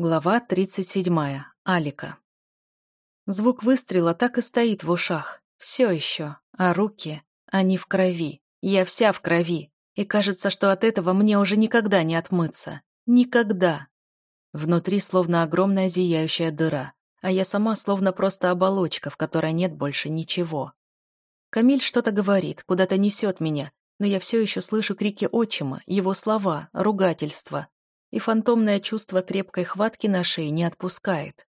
Глава 37. Алика. Звук выстрела так и стоит в ушах. Все еще. А руки, они в крови. Я вся в крови. И кажется, что от этого мне уже никогда не отмыться. Никогда. Внутри словно огромная зияющая дыра, а я сама словно просто оболочка, в которой нет больше ничего. Камиль что-то говорит, куда-то несет меня, но я все еще слышу крики отчима, его слова, ругательства, и фантомное чувство крепкой хватки на шее не отпускает.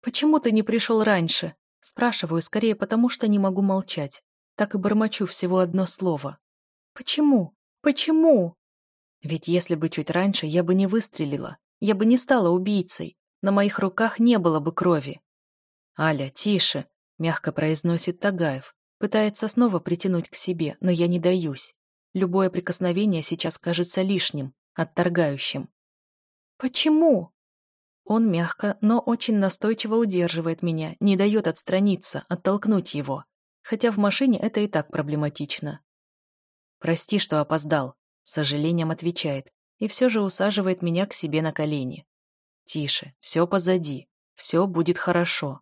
«Почему ты не пришел раньше?» Спрашиваю скорее потому, что не могу молчать. Так и бормочу всего одно слово. «Почему? Почему?» Ведь если бы чуть раньше я бы не выстрелила, я бы не стала убийцей, на моих руках не было бы крови. «Аля, тише!» — мягко произносит Тагаев. Пытается снова притянуть к себе, но я не даюсь. Любое прикосновение сейчас кажется лишним, отторгающим. «Почему?» Он мягко, но очень настойчиво удерживает меня, не дает отстраниться, оттолкнуть его. Хотя в машине это и так проблематично. «Прости, что опоздал», — с сожалением отвечает, и все же усаживает меня к себе на колени. «Тише, все позади, все будет хорошо».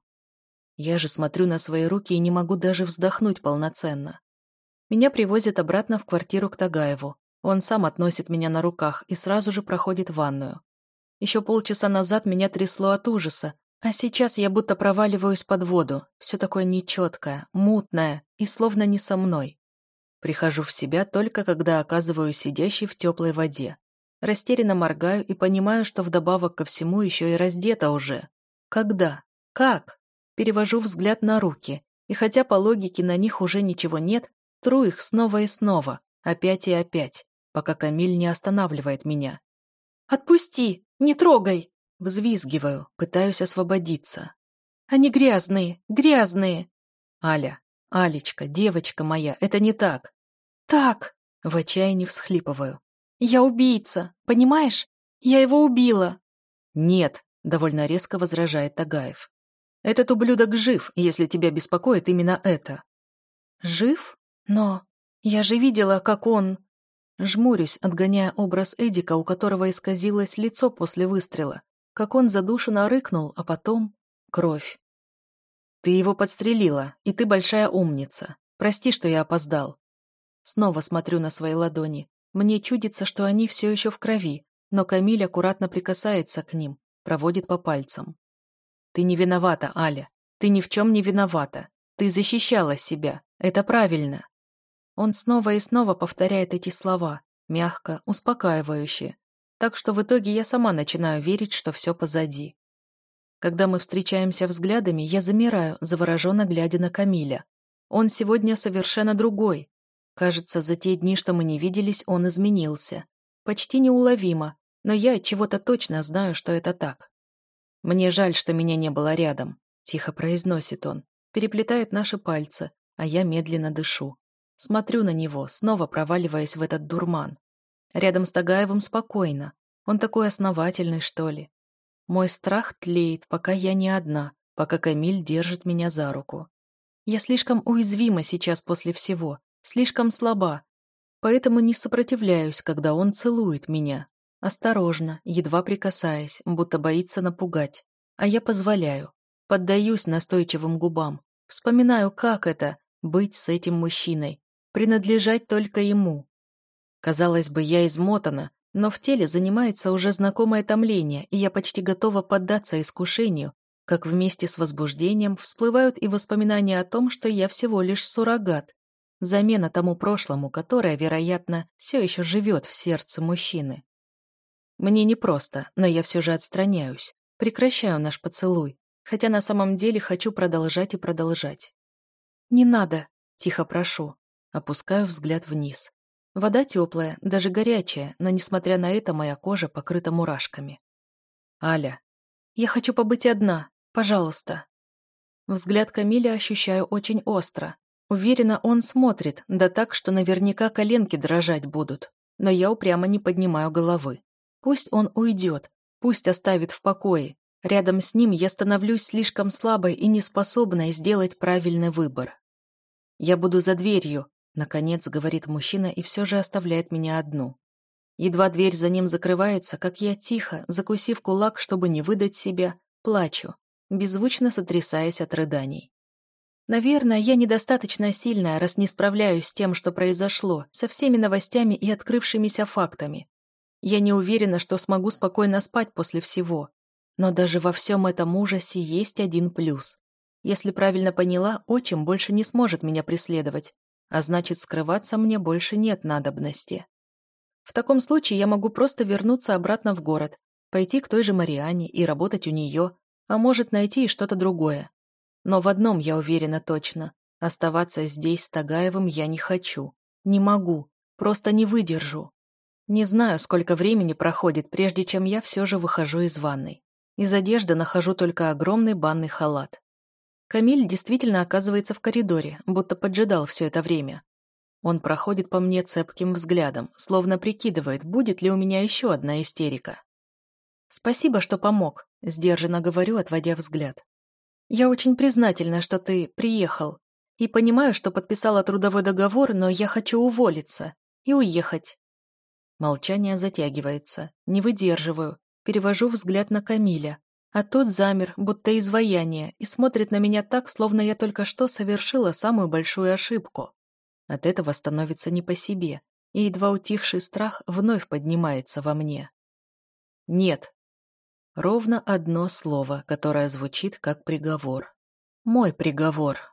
Я же смотрю на свои руки и не могу даже вздохнуть полноценно. Меня привозят обратно в квартиру к Тагаеву. Он сам относит меня на руках и сразу же проходит в ванную. Еще полчаса назад меня трясло от ужаса, а сейчас я будто проваливаюсь под воду, все такое нечеткое, мутное и словно не со мной. Прихожу в себя только когда оказываюсь сидящей в теплой воде. Растерянно моргаю и понимаю, что вдобавок ко всему еще и раздета уже. Когда? Как? Перевожу взгляд на руки, и хотя по логике на них уже ничего нет, тру их снова и снова, опять и опять, пока Камиль не останавливает меня. «Отпусти! Не трогай!» Взвизгиваю, пытаюсь освободиться. «Они грязные! Грязные!» «Аля, Алечка, девочка моя, это не так!» «Так!» В отчаянии всхлипываю. «Я убийца, понимаешь? Я его убила!» «Нет!» — довольно резко возражает Тагаев. «Этот ублюдок жив, если тебя беспокоит именно это». «Жив? Но я же видела, как он...» Жмурюсь, отгоняя образ Эдика, у которого исказилось лицо после выстрела. Как он задушенно рыкнул, а потом... Кровь. Ты его подстрелила, и ты большая умница. Прости, что я опоздал. Снова смотрю на свои ладони. Мне чудится, что они все еще в крови, но Камиль аккуратно прикасается к ним, проводит по пальцам. Ты не виновата, Аля. Ты ни в чем не виновата. Ты защищала себя. Это правильно. Он снова и снова повторяет эти слова, мягко, успокаивающе, так что в итоге я сама начинаю верить, что все позади. Когда мы встречаемся взглядами, я замираю, завороженно глядя на Камиля. Он сегодня совершенно другой. Кажется, за те дни, что мы не виделись, он изменился. Почти неуловимо, но я чего-то точно знаю, что это так. «Мне жаль, что меня не было рядом», — тихо произносит он, переплетает наши пальцы, а я медленно дышу. Смотрю на него, снова проваливаясь в этот дурман. Рядом с Тагаевым спокойно. Он такой основательный, что ли. Мой страх тлеет, пока я не одна, пока Камиль держит меня за руку. Я слишком уязвима сейчас после всего, слишком слаба, поэтому не сопротивляюсь, когда он целует меня. Осторожно, едва прикасаясь, будто боится напугать. А я позволяю. Поддаюсь настойчивым губам. Вспоминаю, как это — быть с этим мужчиной, принадлежать только ему. Казалось бы, я измотана, но в теле занимается уже знакомое томление, и я почти готова поддаться искушению, как вместе с возбуждением всплывают и воспоминания о том, что я всего лишь суррогат, замена тому прошлому, которое, вероятно, все еще живет в сердце мужчины. Мне непросто, но я все же отстраняюсь, прекращаю наш поцелуй, хотя на самом деле хочу продолжать и продолжать. «Не надо», — тихо прошу, Опускаю взгляд вниз. Вода теплая, даже горячая, но, несмотря на это, моя кожа покрыта мурашками. «Аля, я хочу побыть одна. Пожалуйста». Взгляд Камиля ощущаю очень остро. Уверена, он смотрит, да так, что наверняка коленки дрожать будут. Но я упрямо не поднимаю головы. Пусть он уйдет, пусть оставит в покое. Рядом с ним я становлюсь слишком слабой и неспособной сделать правильный выбор. Я буду за дверью, Наконец, говорит мужчина и все же оставляет меня одну. Едва дверь за ним закрывается, как я тихо, закусив кулак, чтобы не выдать себя, плачу, беззвучно сотрясаясь от рыданий. Наверное, я недостаточно сильная, раз не справляюсь с тем, что произошло, со всеми новостями и открывшимися фактами. Я не уверена, что смогу спокойно спать после всего. Но даже во всем этом ужасе есть один плюс. Если правильно поняла, отчим больше не сможет меня преследовать, а значит, скрываться мне больше нет надобности. В таком случае я могу просто вернуться обратно в город, пойти к той же Мариане и работать у нее, а может найти и что-то другое. Но в одном я уверена точно. Оставаться здесь с Тагаевым я не хочу. Не могу. Просто не выдержу. Не знаю, сколько времени проходит, прежде чем я все же выхожу из ванной. Из одежды нахожу только огромный банный халат. Камиль действительно оказывается в коридоре, будто поджидал все это время. Он проходит по мне цепким взглядом, словно прикидывает, будет ли у меня еще одна истерика. «Спасибо, что помог», — сдержанно говорю, отводя взгляд. «Я очень признательна, что ты приехал, и понимаю, что подписала трудовой договор, но я хочу уволиться и уехать». Молчание затягивается, не выдерживаю, перевожу взгляд на Камиля, а тот замер, будто изваяние, и смотрит на меня так, словно я только что совершила самую большую ошибку. От этого становится не по себе, и едва утихший страх вновь поднимается во мне. Нет. Ровно одно слово, которое звучит как приговор. Мой приговор.